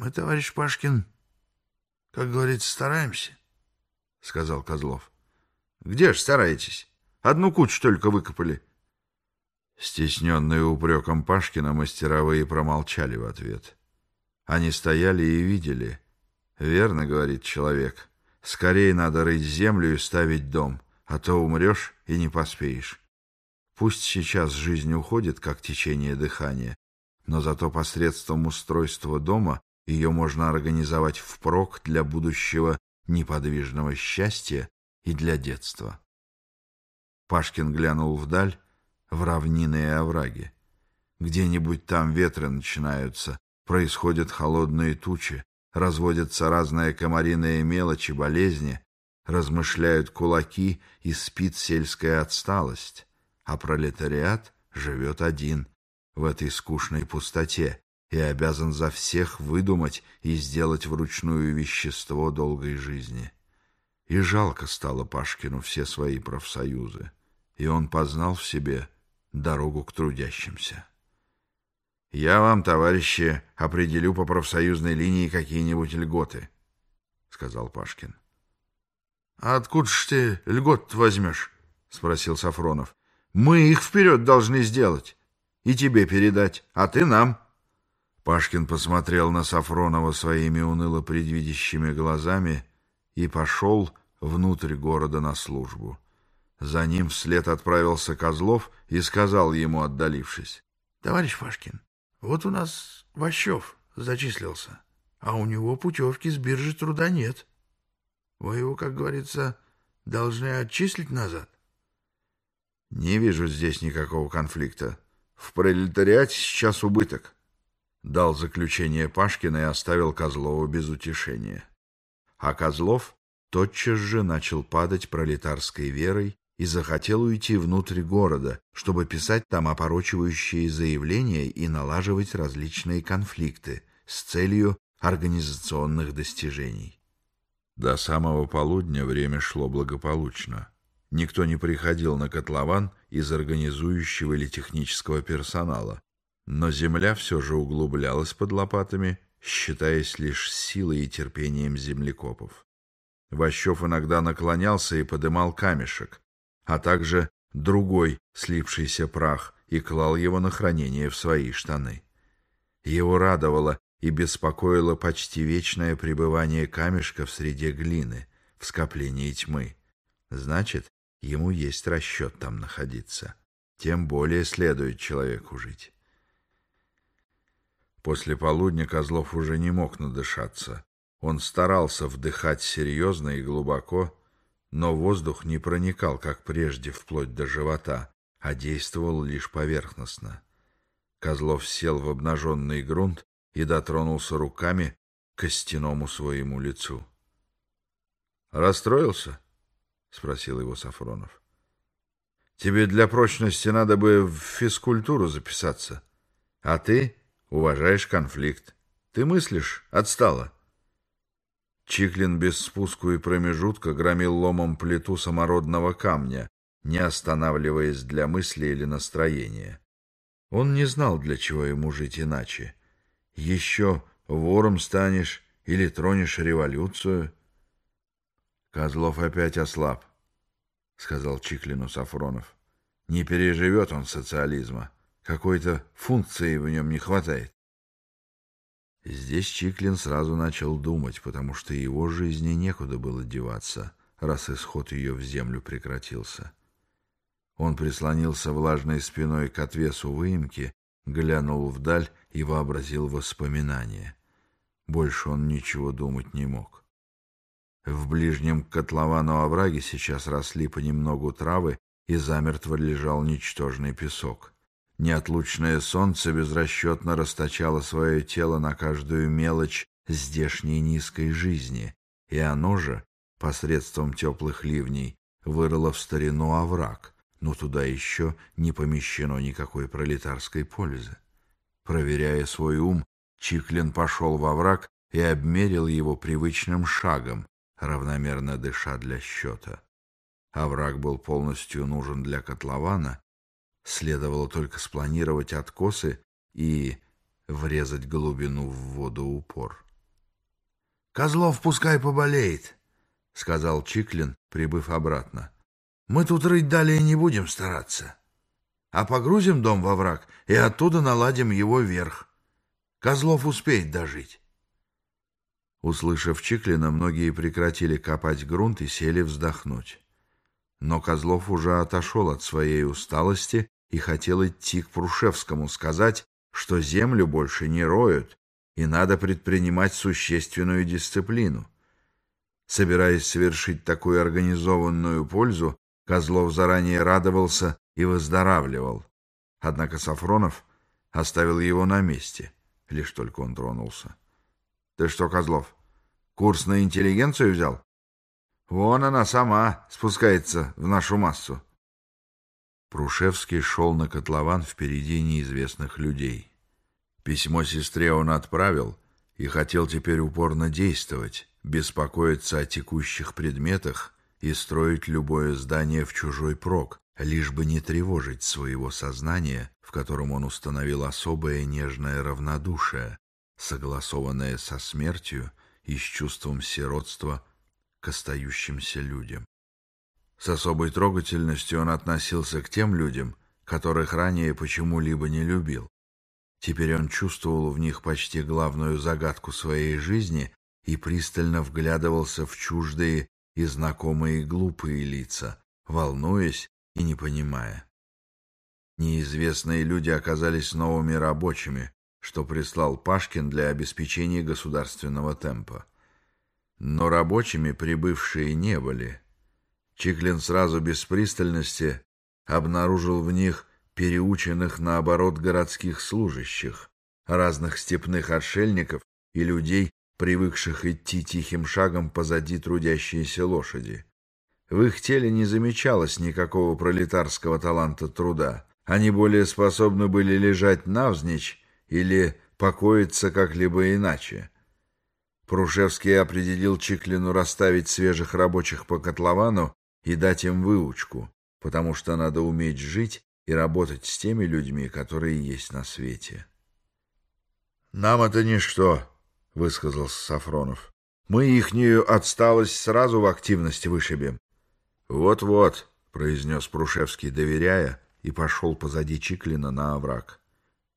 Мы, товарищ Пашкин, как говорится, стараемся, — сказал Козлов. — Где ж стараетесь? Одну кучу только выкопали. Стесненные упреком Пашкина мастеровые промолчали в ответ. Они стояли и видели. Верно, говорит человек, скорее надо рыть землю и ставить дом, а то умрешь и не поспеешь. Пусть сейчас жизнь уходит, как течение дыхания, но зато посредством устройства дома ее можно организовать впрок для будущего неподвижного счастья и для детства. Пашкин глянул вдаль, в равнины и овраги. Где-нибудь там ветры начинаются, происходят холодные тучи, разводятся разные комариные мелочи, болезни, размышляют кулаки и спит сельская отсталость, а пролетариат живет один в этой скучной пустоте и обязан за всех выдумать и сделать вручную вещество долгой жизни. И жалко стало Пашкину все свои профсоюзы, и он познал в себе дорогу к трудящимся. «Я вам, товарищи, определю по профсоюзной линии какие-нибудь льготы», — сказал Пашкин. «А откуда ж ты льгот возьмешь?» — спросил Сафронов. «Мы их вперед должны сделать и тебе передать, а ты нам». Пашкин посмотрел на Сафронова своими уныло предвидящими глазами и пошел внутрь города на службу. За ним вслед отправился Козлов и сказал ему, отдалившись. — Товарищ Пашкин, вот у нас Ващев зачислился, а у него путевки с биржи труда нет. Вы его, как говорится, должны отчислить назад. — Не вижу здесь никакого конфликта. В пролетариате сейчас убыток. Дал заключение Пашкина и оставил Козлова без утешения. А Козлов тотчас же начал падать пролетарской верой и захотел уйти внутрь города, чтобы писать там опорочивающие заявления и налаживать различные конфликты с целью организационных достижений. До самого полудня время шло благополучно. Никто не приходил на котлован из организующего или технического персонала, но земля все же углублялась под лопатами, считаясь лишь силой и терпением землекопов. Ващев иногда наклонялся и подымал камешек, а также другой слипшийся прах и клал его на хранение в свои штаны. Его радовало и беспокоило почти вечное пребывание камешка в среде глины, в скоплении тьмы. Значит, ему есть расчет там находиться. Тем более следует человеку жить. После полудня Козлов уже не мог надышаться. Он старался вдыхать серьезно и глубоко, но воздух не проникал, как прежде, вплоть до живота, а действовал лишь поверхностно. Козлов сел в обнаженный грунт и дотронулся руками к костяному своему лицу. «Расстроился?» — спросил его Сафронов. «Тебе для прочности надо бы в физкультуру записаться. А ты уважаешь конфликт. Ты мыслишь? Отстала». Чиклин без спуску и промежутка громил ломом плиту самородного камня, не останавливаясь для мысли или настроения. Он не знал, для чего ему жить иначе. Еще вором станешь или тронешь революцию. Козлов опять ослаб, — сказал Чиклину Сафронов. Не переживет он социализма. Какой-то функции в нем не хватает. Здесь Чиклин сразу начал думать, потому что его жизни некуда было деваться, раз исход ее в землю прекратился. Он прислонился влажной спиной к отвесу выемки, глянул вдаль и вообразил воспоминания. Больше он ничего думать не мог. В ближнем котловану овраге сейчас росли понемногу травы, и замертво лежал ничтожный песок. Неотлучное солнце безрасчетно расточало свое тело на каждую мелочь здешней низкой жизни, и оно же, посредством теплых ливней, вырыло в старину овраг, но туда еще не помещено никакой пролетарской пользы. Проверяя свой ум, Чиклин пошел во враг и обмерил его привычным шагом, равномерно дыша для счета. Овраг был полностью нужен для котлована, Следовало только спланировать откосы и врезать глубину в воду упор. Козлов пускай поболеет, — сказал Чиклин, прибыв обратно. Мы тут рыть далее не будем стараться, а погрузим дом во враг и оттуда наладим его вверх. Козлов успеет дожить. Услышав Чиклина, многие прекратили копать грунт и сели вздохнуть. Но Козлов уже отошел от своей усталости и хотел идти к Прушевскому сказать, что землю больше не роют, и надо предпринимать существенную дисциплину. Собираясь совершить такую организованную пользу, Козлов заранее радовался и выздоравливал. Однако Сафронов оставил его на месте, лишь только он тронулся. — Ты что, Козлов, курс на интеллигенцию взял? Вон она сама спускается в нашу массу. Прушевский шел на котлован впереди неизвестных людей. Письмо сестре он отправил и хотел теперь упорно действовать, беспокоиться о текущих предметах и строить любое здание в чужой прок, лишь бы не тревожить своего сознания, в котором он установил особое нежное равнодушие, согласованное со смертью и с чувством сиротства к остающимся людям. С особой трогательностью он относился к тем людям, которых ранее почему-либо не любил. Теперь он чувствовал в них почти главную загадку своей жизни и пристально вглядывался в чуждые и знакомые глупые лица, волнуясь и не понимая. Неизвестные люди оказались новыми рабочими, что прислал Пашкин для обеспечения государственного темпа. Но рабочими прибывшие не были. Чиклин сразу без пристальности обнаружил в них переученных наоборот городских служащих, разных степных отшельников и людей, привыкших идти тихим шагом позади трудящиеся лошади. В их теле не замечалось никакого пролетарского таланта труда. Они более способны были лежать навзничь или покоиться как-либо иначе. Прушевский определил Чиклину расставить свежих рабочих по котловану и дать им выучку, потому что надо уметь жить и работать с теми людьми, которые есть на свете. «Нам это ничто», — высказался Сафронов. «Мы ихнюю отсталость сразу в активности вышибем». «Вот-вот», — произнес Прушевский, доверяя, и пошел позади Чиклина на овраг.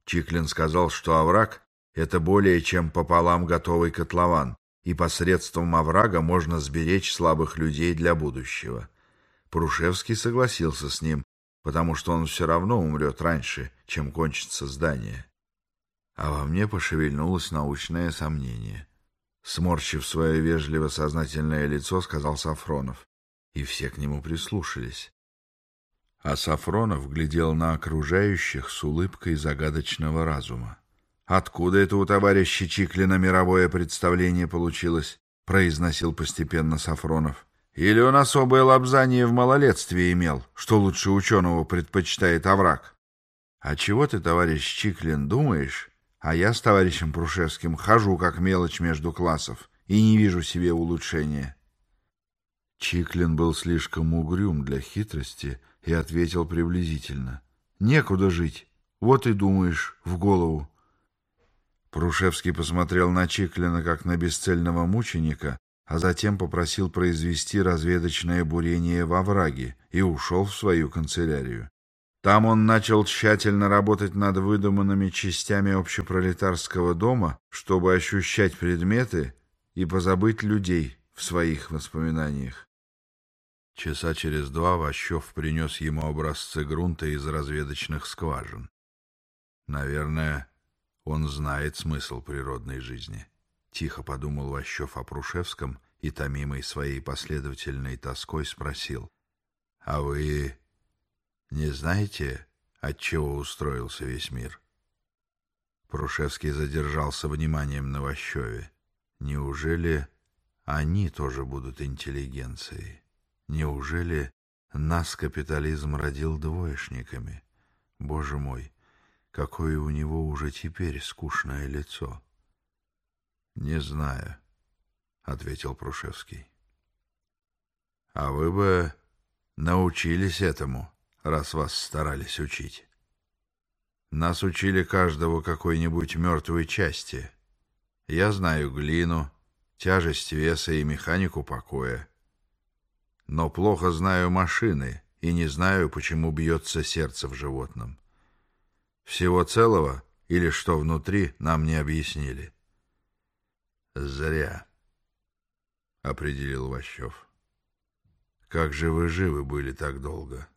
Чиклин сказал, что овраг — это более чем пополам готовый котлован, и посредством оврага можно сберечь слабых людей для будущего. Прушевский согласился с ним, потому что он все равно умрет раньше, чем кончится здание. А во мне пошевельнулось научное сомнение. Сморщив свое вежливо-сознательное лицо, сказал Сафронов, и все к нему прислушались. А Сафронов глядел на окружающих с улыбкой загадочного разума. «Откуда это у товарища Чиклина мировое представление получилось?» — произносил постепенно Сафронов. Или он особое лобзание в малолетстве имел, что лучше ученого предпочитает овраг? А чего ты, товарищ Чиклин, думаешь? А я с товарищем Прушевским хожу как мелочь между классов и не вижу себе улучшения. Чиклин был слишком угрюм для хитрости и ответил приблизительно. «Некуда жить. Вот и думаешь, в голову». Прушевский посмотрел на Чиклина как на бесцельного мученика а затем попросил произвести разведочное бурение во враге и ушел в свою канцелярию. Там он начал тщательно работать над выдуманными частями общепролетарского дома, чтобы ощущать предметы и позабыть людей в своих воспоминаниях. Часа через два Ващев принес ему образцы грунта из разведочных скважин. Наверное, он знает смысл природной жизни. Тихо подумал Ващев о Прушевском и, томимый своей последовательной тоской, спросил. — А вы не знаете, от чего устроился весь мир? Прушевский задержался вниманием на Ващеве. Неужели они тоже будут интеллигенцией? Неужели нас капитализм родил двоечниками? Боже мой, какое у него уже теперь скучное лицо! —— Не знаю, — ответил Прушевский. — А вы бы научились этому, раз вас старались учить. Нас учили каждого какой-нибудь мертвой части. Я знаю глину, тяжесть веса и механику покоя. Но плохо знаю машины и не знаю, почему бьется сердце в животном. Всего целого или что внутри нам не объяснили. Зря, — определил Ващев. Как же вы живы были так долго?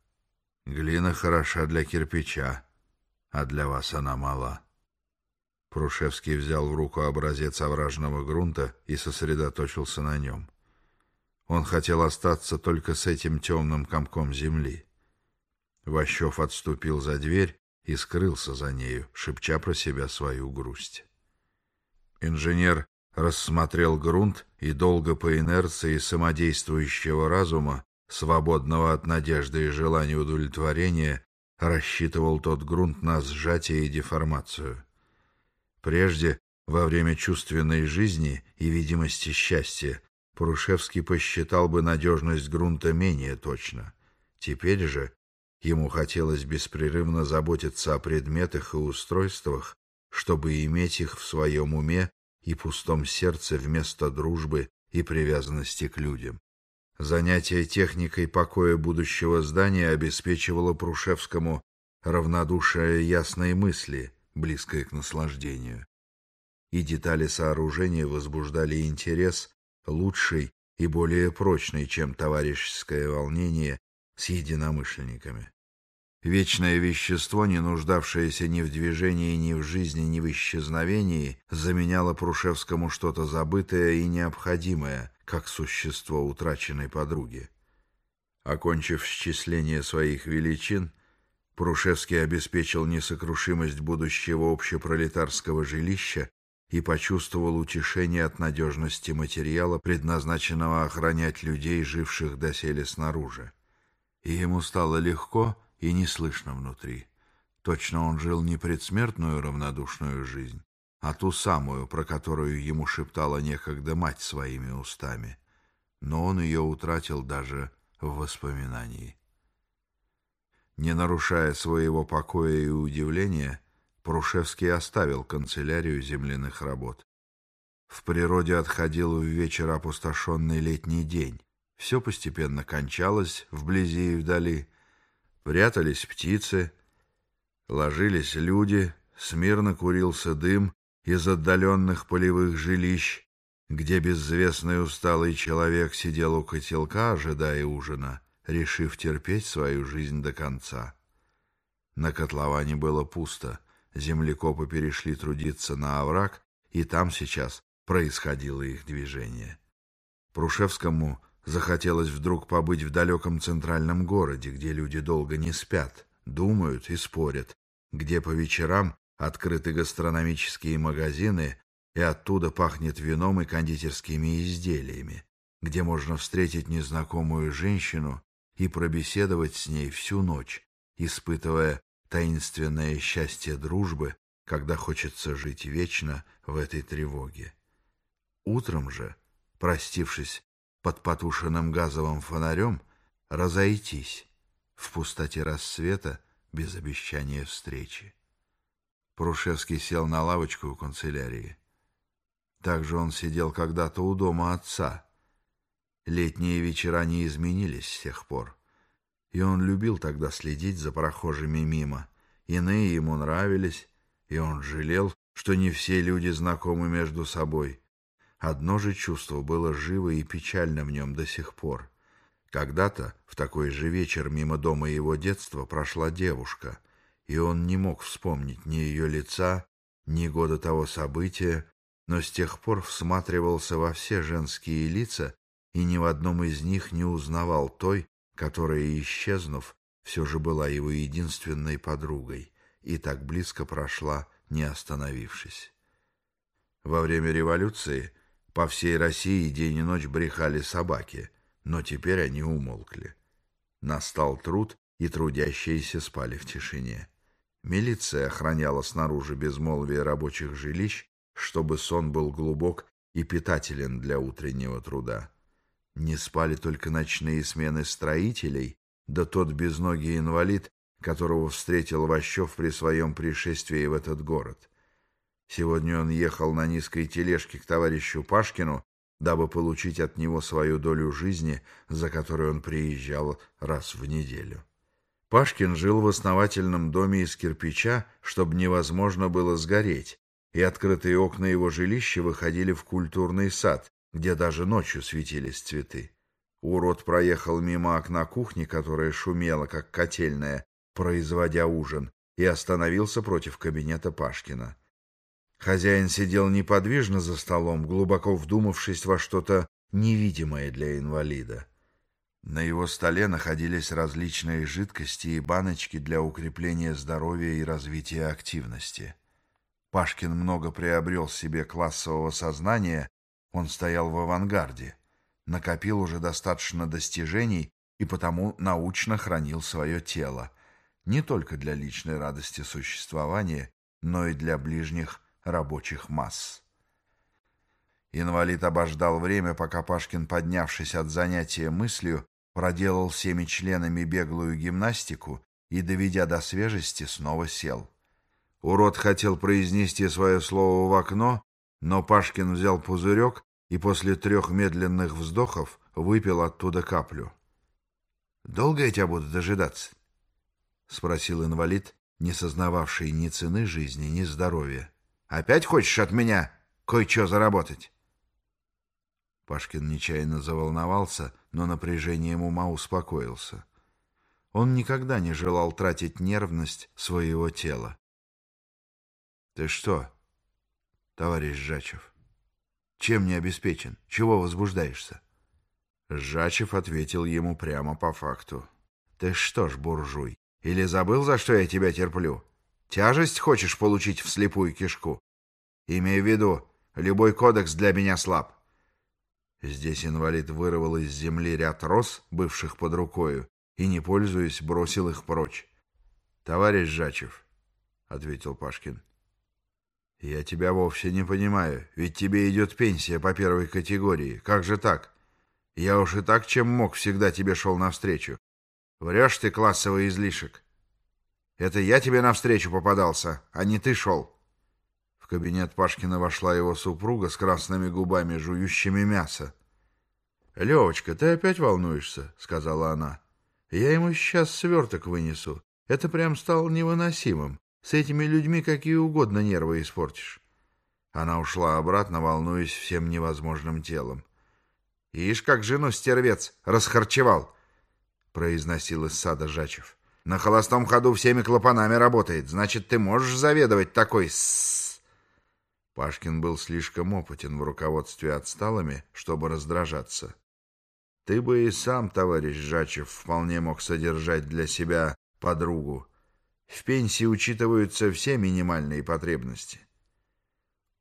Глина хороша для кирпича, а для вас она мала. Прушевский взял в руку образец овражного грунта и сосредоточился на нем. Он хотел остаться только с этим темным комком земли. Ващев отступил за дверь и скрылся за нею, шепча про себя свою грусть. Инженер рассмотрел грунт и долго по инерции самодействующего разума, свободного от надежды и желания удовлетворения, рассчитывал тот грунт на сжатие и деформацию. Прежде, во время чувственной жизни и видимости счастья, Порушевский посчитал бы надежность грунта менее точно. Теперь же ему хотелось беспрерывно заботиться о предметах и устройствах, чтобы иметь их в своем уме и пустом сердце вместо дружбы и привязанности к людям. Занятие техникой покоя будущего здания обеспечивало Прушевскому равнодушие ясной мысли, близкое к наслаждению. И детали сооружения возбуждали интерес, лучший и более прочный, чем товарищеское волнение с единомышленниками. Вечное вещество, не нуждавшееся ни в движении, ни в жизни, ни в исчезновении, заменяло Прушевскому что-то забытое и необходимое, как существо утраченной подруги. Окончив счисление своих величин, Прушевский обеспечил несокрушимость будущего общепролетарского жилища и почувствовал утешение от надежности материала, предназначенного охранять людей, живших доселе снаружи. И ему стало легко и неслышно внутри. Точно он жил не предсмертную равнодушную жизнь, а ту самую, про которую ему шептала некогда мать своими устами. Но он ее утратил даже в воспоминании. Не нарушая своего покоя и удивления, Прушевский оставил канцелярию земляных работ. В природе отходил в вечер опустошенный летний день. Все постепенно кончалось вблизи и вдали. Прятались птицы, ложились люди, смирно курился дым из отдаленных полевых жилищ, где безвестный усталый человек сидел у котелка, ожидая ужина решив терпеть свою жизнь до конца. На котловане было пусто, землекопы перешли трудиться на овраг, и там сейчас происходило их движение. Прушевскому захотелось вдруг побыть в далеком центральном городе, где люди долго не спят, думают и спорят, где по вечерам открыты гастрономические магазины, и оттуда пахнет вином и кондитерскими изделиями, где можно встретить незнакомую женщину и пробеседовать с ней всю ночь, испытывая таинственное счастье дружбы, когда хочется жить вечно в этой тревоге. Утром же, простившись под потушенным газовым фонарем, разойтись в пустоте рассвета без обещания встречи. Прушевский сел на лавочку у канцелярии. Так же он сидел когда-то у дома отца, Летние вечера не изменились с тех пор. И он любил тогда следить за прохожими мимо. Иные ему нравились, и он жалел, что не все люди знакомы между собой. Одно же чувство было живо и печально в нем до сих пор. Когда-то, в такой же вечер мимо дома его детства, прошла девушка, и он не мог вспомнить ни ее лица, ни года того события, но с тех пор всматривался во все женские лица и ни в одном из них не узнавал той, которая, исчезнув, все же была его единственной подругой и так близко прошла, не остановившись. Во время революции по всей России день и ночь брехали собаки, но теперь они умолкли. Настал труд, и трудящиеся спали в тишине. Милиция охраняла снаружи безмолвие рабочих жилищ, чтобы сон был глубок и питателен для утреннего труда. Не спали только ночные смены строителей, да тот безногий инвалид, которого встретил Ващев при своем пришествии в этот город. Сегодня он ехал на низкой тележке к товарищу Пашкину, дабы получить от него свою долю жизни, за которой он приезжал раз в неделю. Пашкин жил в основательном доме из кирпича, чтобы невозможно было сгореть, и открытые окна его жилища выходили в культурный сад, где даже ночью светились цветы. Урод проехал мимо окна кухни, которая шумела, как котельная, производя ужин, и остановился против кабинета Пашкина. Хозяин сидел неподвижно за столом, глубоко вдумавшись во что-то невидимое для инвалида. На его столе находились различные жидкости и баночки для укрепления здоровья и развития активности. Пашкин много приобрел себе классового сознания, он стоял в авангарде, накопил уже достаточно достижений и потому научно хранил свое тело, не только для личной радости существования, но и для ближних рабочих масс. Инвалид обождал время, пока Пашкин, поднявшись от занятия мыслью, проделал всеми членами беглую гимнастику и, доведя до свежести, снова сел. Урод хотел произнести свое слово в окно, но Пашкин взял пузырек и после трех медленных вздохов выпил оттуда каплю. «Долго я тебя буду дожидаться?» — спросил инвалид, не сознававший ни цены жизни, ни здоровья. Опять хочешь от меня кое-что заработать?» Пашкин нечаянно заволновался, но напряжением ума успокоился. Он никогда не желал тратить нервность своего тела. «Ты что, товарищ Жачев, чем не обеспечен? Чего возбуждаешься?» Жачев ответил ему прямо по факту. «Ты что ж, буржуй, или забыл, за что я тебя терплю? Тяжесть хочешь получить в слепую кишку? Имей в виду, любой кодекс для меня слаб. Здесь инвалид вырвал из земли ряд роз, бывших под рукою, и, не пользуясь, бросил их прочь. — Товарищ Жачев, — ответил Пашкин, — я тебя вовсе не понимаю, ведь тебе идет пенсия по первой категории. Как же так? Я уж и так, чем мог, всегда тебе шел навстречу. Врешь ты, классовый излишек. Это я тебе навстречу попадался, а не ты шел. В кабинет Пашкина вошла его супруга с красными губами, жующими мясо. — Левочка, ты опять волнуешься? — сказала она. — Я ему сейчас сверток вынесу. Это прям стало невыносимым. С этими людьми какие угодно нервы испортишь. Она ушла обратно, волнуясь всем невозможным телом. — Ишь, как жену стервец расхарчевал! — произносил из сада Жачев. На холостом ходу всеми клапанами работает. Значит, ты можешь заведовать такой с... Пашкин был слишком опытен в руководстве отсталыми, чтобы раздражаться. Ты бы и сам, товарищ Жачев, вполне мог содержать для себя подругу. В пенсии учитываются все минимальные потребности.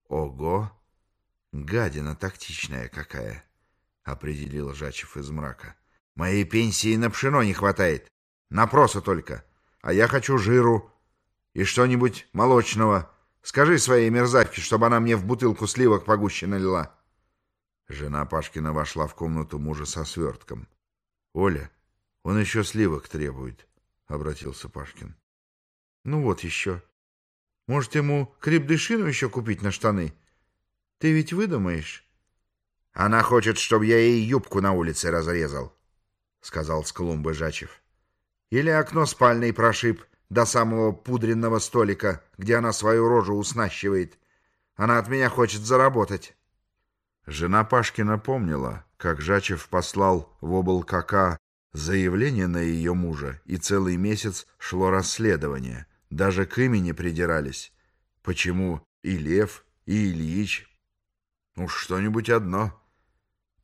Ого! Гадина тактичная какая! — определил Жачев из мрака. Моей пенсии на пшено не хватает. На проса только. А я хочу жиру и что-нибудь молочного. Скажи своей мерзавке, чтобы она мне в бутылку сливок погуще налила. Жена Пашкина вошла в комнату мужа со свертком. — Оля, он еще сливок требует, — обратился Пашкин. — Ну вот еще. Может, ему крепдышину еще купить на штаны? Ты ведь выдумаешь? — Она хочет, чтобы я ей юбку на улице разрезал, — сказал с клумбы Жачев. — или окно спальной прошиб до самого пудренного столика, где она свою рожу уснащивает. Она от меня хочет заработать. Жена Пашкина помнила, как Жачев послал в облКК заявление на ее мужа, и целый месяц шло расследование. Даже к имени придирались. Почему и Лев, и Ильич? Уж что-нибудь одно.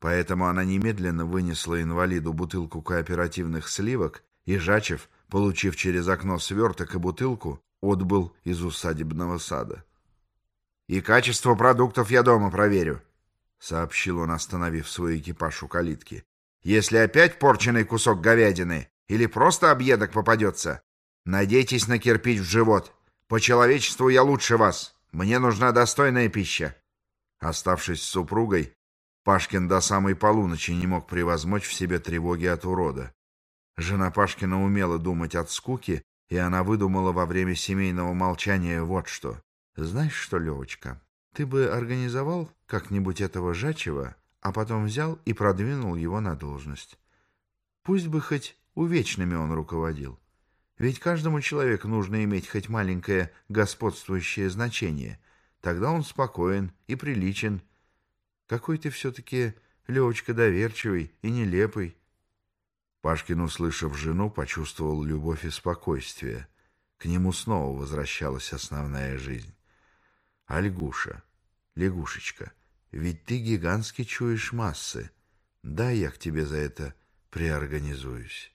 Поэтому она немедленно вынесла инвалиду бутылку кооперативных сливок и Жачев, получив через окно сверток и бутылку, отбыл из усадебного сада. «И качество продуктов я дома проверю», — сообщил он, остановив свой экипаж у калитки. «Если опять порченый кусок говядины или просто объедок попадется, надейтесь на кирпич в живот. По человечеству я лучше вас. Мне нужна достойная пища». Оставшись с супругой, Пашкин до самой полуночи не мог превозмочь в себе тревоги от урода. Жена Пашкина умела думать от скуки, и она выдумала во время семейного молчания вот что. «Знаешь что, Левочка, ты бы организовал как-нибудь этого Жачева, а потом взял и продвинул его на должность. Пусть бы хоть увечными он руководил. Ведь каждому человеку нужно иметь хоть маленькое господствующее значение. Тогда он спокоен и приличен. Какой ты все-таки, Левочка, доверчивый и нелепый. Пашкин, услышав жену, почувствовал любовь и спокойствие. К нему снова возвращалась основная жизнь. Альгуша, лягушечка, ведь ты гигантски чуешь массы. Дай я к тебе за это приорганизуюсь.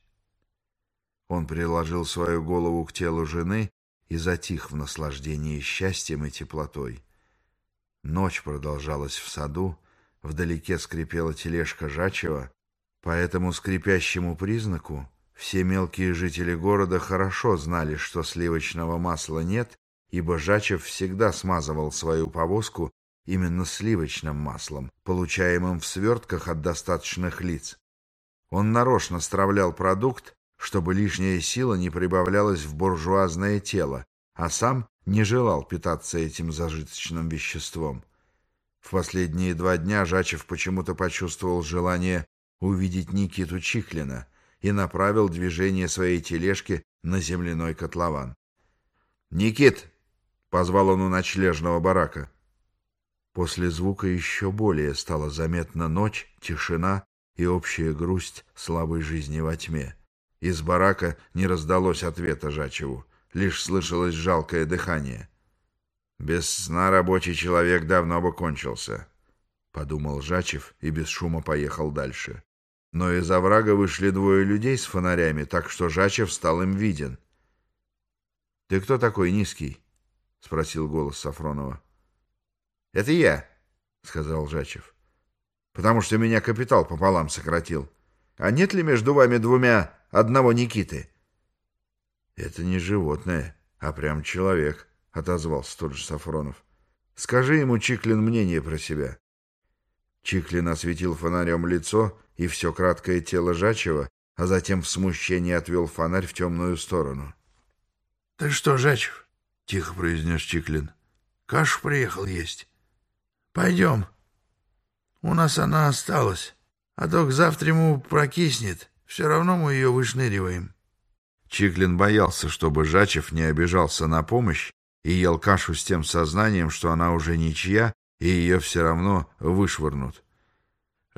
Он приложил свою голову к телу жены и затих в наслаждении счастьем и теплотой. Ночь продолжалась в саду, вдалеке скрипела тележка Жачева, по этому скрипящему признаку все мелкие жители города хорошо знали, что сливочного масла нет, ибо Жачев всегда смазывал свою повозку именно сливочным маслом, получаемым в свертках от достаточных лиц. Он нарочно стравлял продукт, чтобы лишняя сила не прибавлялась в буржуазное тело, а сам не желал питаться этим зажиточным веществом. В последние два дня Жачев почему-то почувствовал желание увидеть Никиту Чихлина и направил движение своей тележки на земляной котлован. «Никит!» — позвал он у ночлежного барака. После звука еще более стала заметна ночь, тишина и общая грусть слабой жизни во тьме. Из барака не раздалось ответа Жачеву, лишь слышалось жалкое дыхание. «Без сна рабочий человек давно бы кончился», — подумал Жачев и без шума поехал дальше но из оврага вышли двое людей с фонарями, так что Жачев стал им виден. — Ты кто такой низкий? — спросил голос Сафронова. — Это я, — сказал Жачев, — потому что меня капитал пополам сократил. А нет ли между вами двумя одного Никиты? — Это не животное, а прям человек, — отозвался тот же Сафронов. — Скажи ему, Чиклин, мнение про себя. Чиклин осветил фонарем лицо и все краткое тело Жачева, а затем в смущении отвел фонарь в темную сторону. — Ты что, Жачев? — тихо произнес Чиклин. — Кашу приехал есть. — Пойдем. У нас она осталась, а то к завтра ему прокиснет. Все равно мы ее вышныриваем. Чиклин боялся, чтобы Жачев не обижался на помощь и ел кашу с тем сознанием, что она уже ничья, и ее все равно вышвырнут.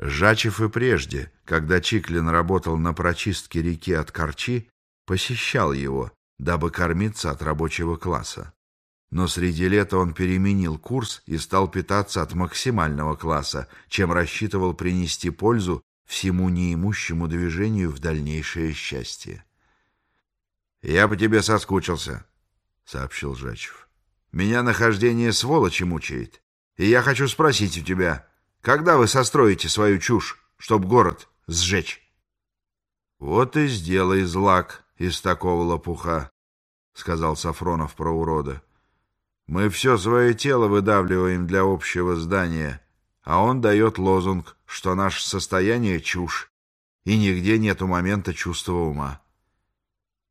Жачев и прежде, когда Чиклин работал на прочистке реки от Корчи, посещал его, дабы кормиться от рабочего класса. Но среди лета он переменил курс и стал питаться от максимального класса, чем рассчитывал принести пользу всему неимущему движению в дальнейшее счастье. «Я по тебе соскучился», — сообщил Жачев. «Меня нахождение сволочи мучает. И я хочу спросить у тебя, когда вы состроите свою чушь, чтоб город сжечь? — Вот и сделай злак из такого лопуха, — сказал Сафронов про урода. — Мы все свое тело выдавливаем для общего здания, а он дает лозунг, что наше состояние — чушь, и нигде нету момента чувства ума.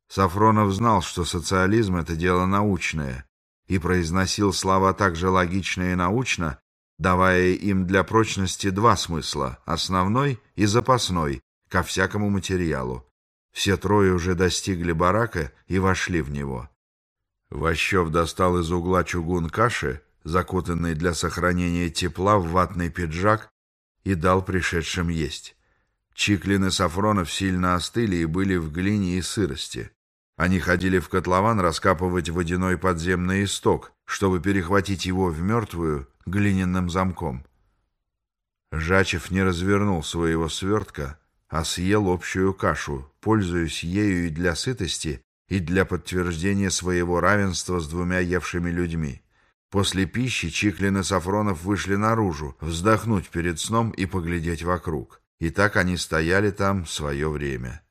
Сафронов знал, что социализм — это дело научное — и произносил слова так же логично и научно, давая им для прочности два смысла — основной и запасной, ко всякому материалу. Все трое уже достигли барака и вошли в него. Ващев достал из угла чугун каши, закутанный для сохранения тепла в ватный пиджак, и дал пришедшим есть. Чиклин и Сафронов сильно остыли и были в глине и сырости. Они ходили в котлован раскапывать водяной подземный исток, чтобы перехватить его в мертвую глиняным замком. Жачев не развернул своего свертка, а съел общую кашу, пользуясь ею и для сытости, и для подтверждения своего равенства с двумя евшими людьми. После пищи Чиклин и Сафронов вышли наружу, вздохнуть перед сном и поглядеть вокруг. И так они стояли там свое время.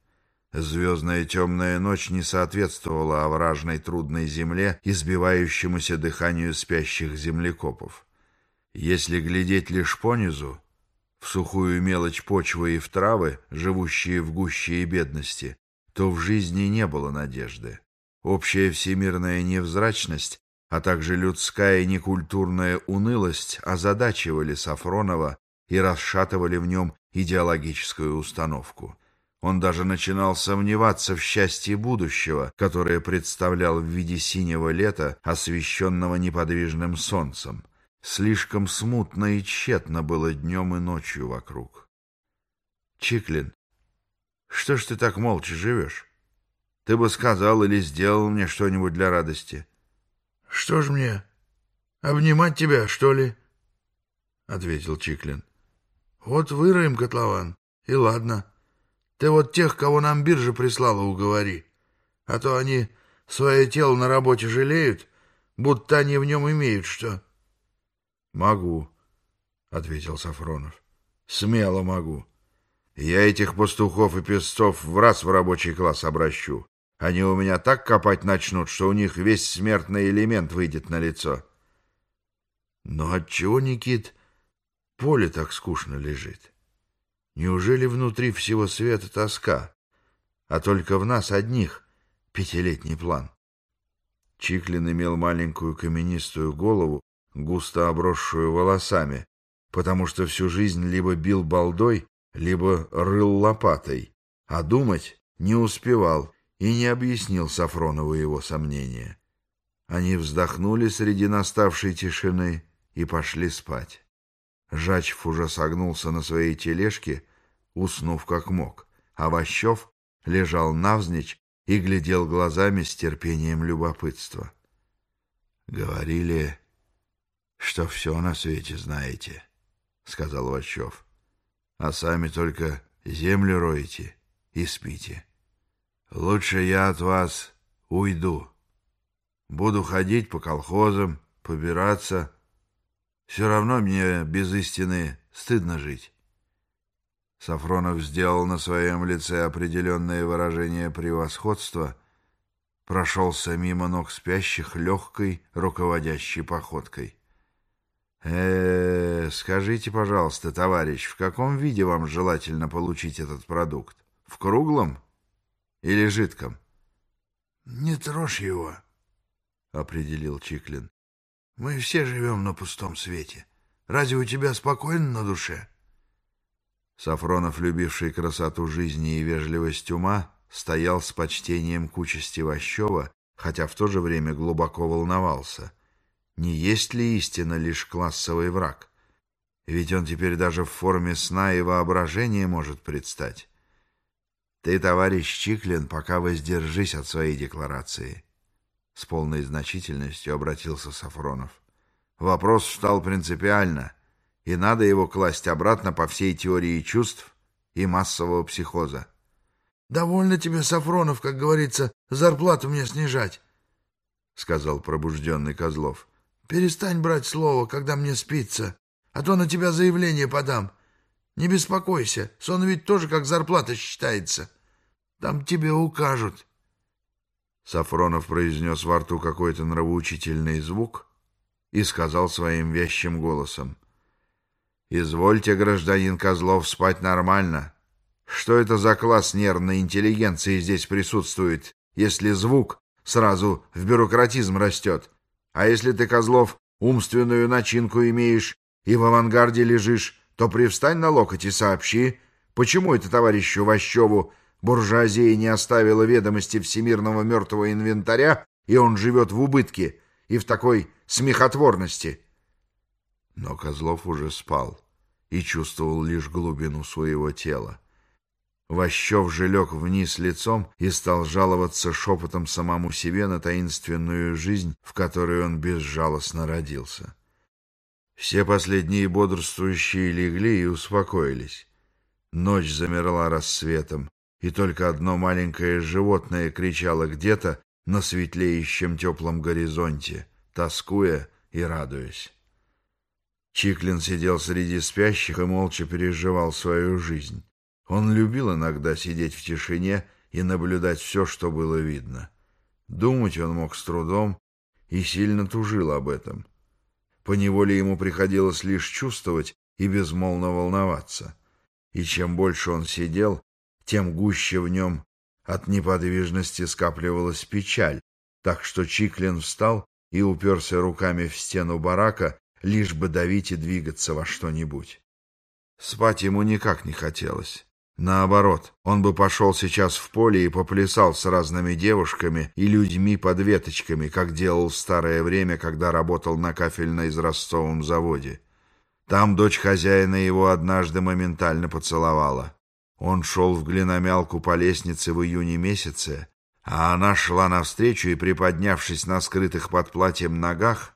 Звездная темная ночь не соответствовала овражной трудной земле, избивающемуся дыханию спящих землекопов. Если глядеть лишь понизу, в сухую мелочь почвы и в травы, живущие в гуще и бедности, то в жизни не было надежды. Общая всемирная невзрачность, а также людская некультурная унылость озадачивали Сафронова и расшатывали в нем идеологическую установку. Он даже начинал сомневаться в счастье будущего, которое представлял в виде синего лета, освещенного неподвижным солнцем. Слишком смутно и тщетно было днем и ночью вокруг. Чиклин, что ж ты так молча живешь? Ты бы сказал или сделал мне что-нибудь для радости. — Что ж мне, обнимать тебя, что ли? — ответил Чиклин. — Вот выроем котлован, и ладно. Ты вот тех, кого нам биржа прислала, уговори. А то они свое тело на работе жалеют, будто они в нем имеют что. — Могу, — ответил Сафронов. — Смело могу. Я этих пастухов и песцов в раз в рабочий класс обращу. Они у меня так копать начнут, что у них весь смертный элемент выйдет на лицо. Но отчего, Никит, поле так скучно лежит? Неужели внутри всего света тоска, а только в нас одних пятилетний план? Чиклин имел маленькую каменистую голову, густо обросшую волосами, потому что всю жизнь либо бил балдой, либо рыл лопатой, а думать не успевал и не объяснил Сафронову его сомнения. Они вздохнули среди наставшей тишины и пошли спать. Жачев уже согнулся на своей тележке, уснув как мог, Ващев лежал навзничь и глядел глазами с терпением любопытства. «Говорили, что все на свете знаете», — сказал Ващев, — «а сами только землю роете и спите». Лучше я от вас уйду. Буду ходить по колхозам, побираться. Все равно мне без истины стыдно жить. Сафронов сделал на своем лице определенное выражение превосходства, прошелся мимо ног спящих легкой, руководящей походкой. э, -э скажите, пожалуйста, товарищ, в каком виде вам желательно получить этот продукт? В круглом или жидком? — Не трожь его, — определил Чиклин. — Мы все живем на пустом свете. Разве у тебя спокойно на душе? Сафронов, любивший красоту жизни и вежливость ума, стоял с почтением к участи Ващева, хотя в то же время глубоко волновался. Не есть ли истина лишь классовый враг? Ведь он теперь даже в форме сна и воображения может предстать. Ты, товарищ Чиклин, пока воздержись от своей декларации. С полной значительностью обратился Сафронов. Вопрос встал принципиально, и надо его класть обратно по всей теории чувств и массового психоза. — Довольно тебе, Сафронов, как говорится, зарплату мне снижать, — сказал пробужденный Козлов. — Перестань брать слово, когда мне спится, а то на тебя заявление подам. Не беспокойся, сон ведь тоже как зарплата считается. Там тебе укажут. Сафронов произнес во рту какой-то нравоучительный звук и сказал своим вещим голосом. «Извольте, гражданин Козлов, спать нормально. Что это за класс нервной интеллигенции здесь присутствует, если звук сразу в бюрократизм растет? А если ты, Козлов, умственную начинку имеешь и в авангарде лежишь, то привстань на локоть и сообщи, почему это товарищу Ващеву буржуазия не оставила ведомости всемирного мертвого инвентаря, и он живет в убытке и в такой смехотворности. Но Козлов уже спал и чувствовал лишь глубину своего тела. Ващев же лег вниз лицом и стал жаловаться шепотом самому себе на таинственную жизнь, в которой он безжалостно родился. Все последние бодрствующие легли и успокоились. Ночь замерла рассветом, и только одно маленькое животное кричало где-то на светлеющем теплом горизонте, тоскуя и радуясь. Чиклин сидел среди спящих и молча переживал свою жизнь. Он любил иногда сидеть в тишине и наблюдать все, что было видно. Думать он мог с трудом и сильно тужил об этом. Поневоле ему приходилось лишь чувствовать и безмолвно волноваться. И чем больше он сидел, тем гуще в нем от неподвижности скапливалась печаль, так что Чиклин встал и уперся руками в стену барака, лишь бы давить и двигаться во что-нибудь. Спать ему никак не хотелось. Наоборот, он бы пошел сейчас в поле и поплясал с разными девушками и людьми под веточками, как делал в старое время, когда работал на кафельно-изразцовом заводе. Там дочь хозяина его однажды моментально поцеловала. Он шел в глиномялку по лестнице в июне месяце, а она шла навстречу и, приподнявшись на скрытых под платьем ногах,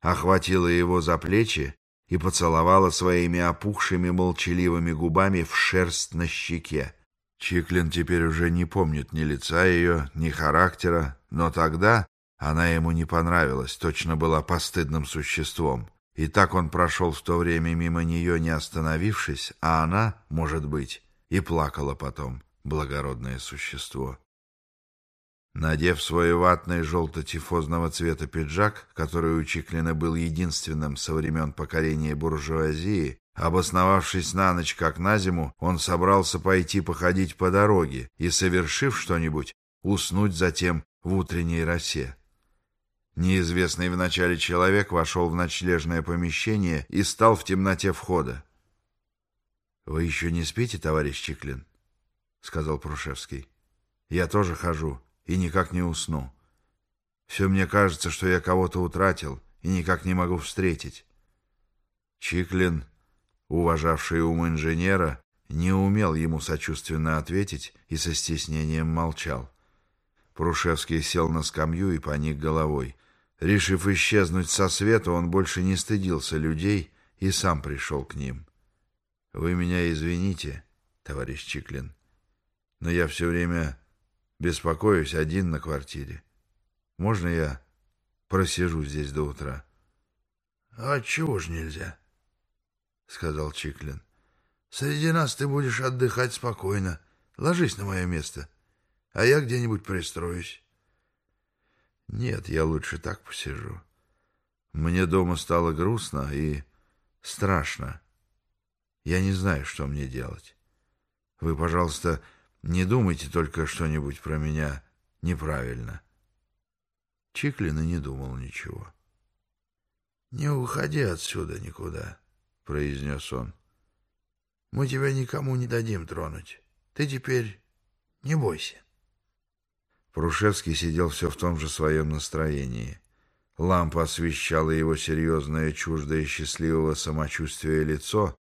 охватила его за плечи и поцеловала своими опухшими молчаливыми губами в шерсть на щеке. Чиклин теперь уже не помнит ни лица ее, ни характера, но тогда она ему не понравилась, точно была постыдным существом. И так он прошел в то время мимо нее, не остановившись, а она, может быть, и плакала потом, благородное существо. Надев свой ватный желто-тифозного цвета пиджак, который у Чиклина был единственным со времен покорения буржуазии, обосновавшись на ночь как на зиму, он собрался пойти походить по дороге и, совершив что-нибудь, уснуть затем в утренней росе. Неизвестный вначале человек вошел в ночлежное помещение и стал в темноте входа. — Вы еще не спите, товарищ Чиклин? — сказал Прушевский. — Я тоже хожу и никак не усну. Все мне кажется, что я кого-то утратил и никак не могу встретить. Чиклин, уважавший ум инженера, не умел ему сочувственно ответить и со стеснением молчал. Прушевский сел на скамью и поник головой. Решив исчезнуть со света, он больше не стыдился людей и сам пришел к ним. — Вы меня извините, товарищ Чиклин, но я все время Беспокоюсь один на квартире. Можно я просижу здесь до утра? — А чего ж нельзя? — сказал Чиклин. — Среди нас ты будешь отдыхать спокойно. Ложись на мое место, а я где-нибудь пристроюсь. — Нет, я лучше так посижу. Мне дома стало грустно и страшно. Я не знаю, что мне делать. Вы, пожалуйста, не думайте только что-нибудь про меня неправильно. Чиклин и не думал ничего. — Не уходи отсюда никуда, — произнес он. — Мы тебя никому не дадим тронуть. Ты теперь не бойся. Прушевский сидел все в том же своем настроении. Лампа освещала его серьезное, чуждое счастливого самочувствия лицо,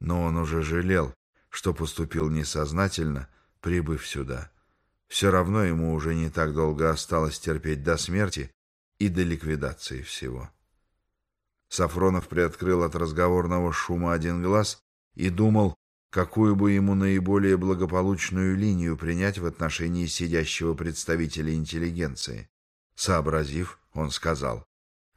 но он уже жалел, что поступил несознательно — прибыв сюда. Все равно ему уже не так долго осталось терпеть до смерти и до ликвидации всего. Сафронов приоткрыл от разговорного шума один глаз и думал, какую бы ему наиболее благополучную линию принять в отношении сидящего представителя интеллигенции. Сообразив, он сказал,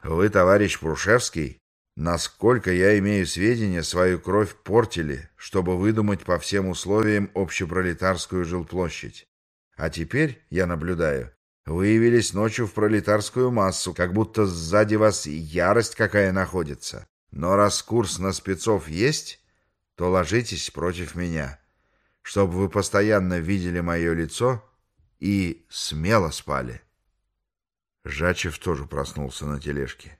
«Вы, товарищ Прушевский, Насколько я имею сведения, свою кровь портили, чтобы выдумать по всем условиям общепролетарскую жилплощадь. А теперь, я наблюдаю, вы явились ночью в пролетарскую массу, как будто сзади вас ярость какая находится. Но раз курс на спецов есть, то ложитесь против меня, чтобы вы постоянно видели мое лицо и смело спали. Жачев тоже проснулся на тележке.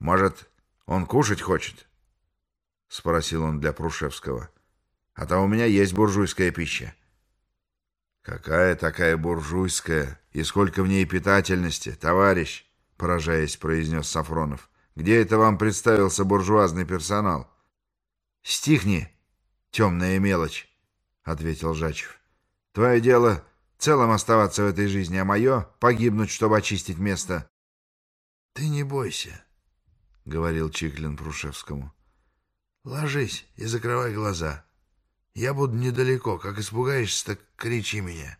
Может, он кушать хочет? — спросил он для Прушевского. — А то у меня есть буржуйская пища. — Какая такая буржуйская и сколько в ней питательности, товарищ? — поражаясь, произнес Сафронов. — Где это вам представился буржуазный персонал? — Стихни, темная мелочь, — ответил Жачев. — Твое дело целым оставаться в этой жизни, а мое — погибнуть, чтобы очистить место. — Ты не бойся, — говорил Чиклин Прушевскому. — Ложись и закрывай глаза. Я буду недалеко. Как испугаешься, так кричи меня.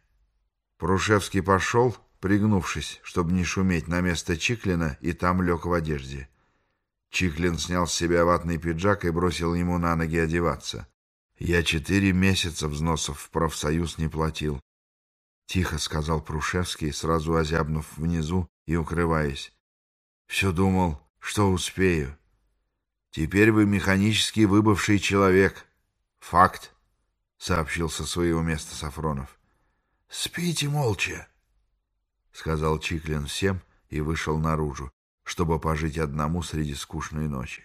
Прушевский пошел, пригнувшись, чтобы не шуметь на место Чиклина, и там лег в одежде. Чиклин снял с себя ватный пиджак и бросил ему на ноги одеваться. «Я четыре месяца взносов в профсоюз не платил», — тихо сказал Прушевский, сразу озябнув внизу и укрываясь. «Все думал, что успею. Теперь вы механически выбывший человек. Факт, — сообщил со своего места Сафронов. — Спите молча, — сказал Чиклин всем и вышел наружу, чтобы пожить одному среди скучной ночи.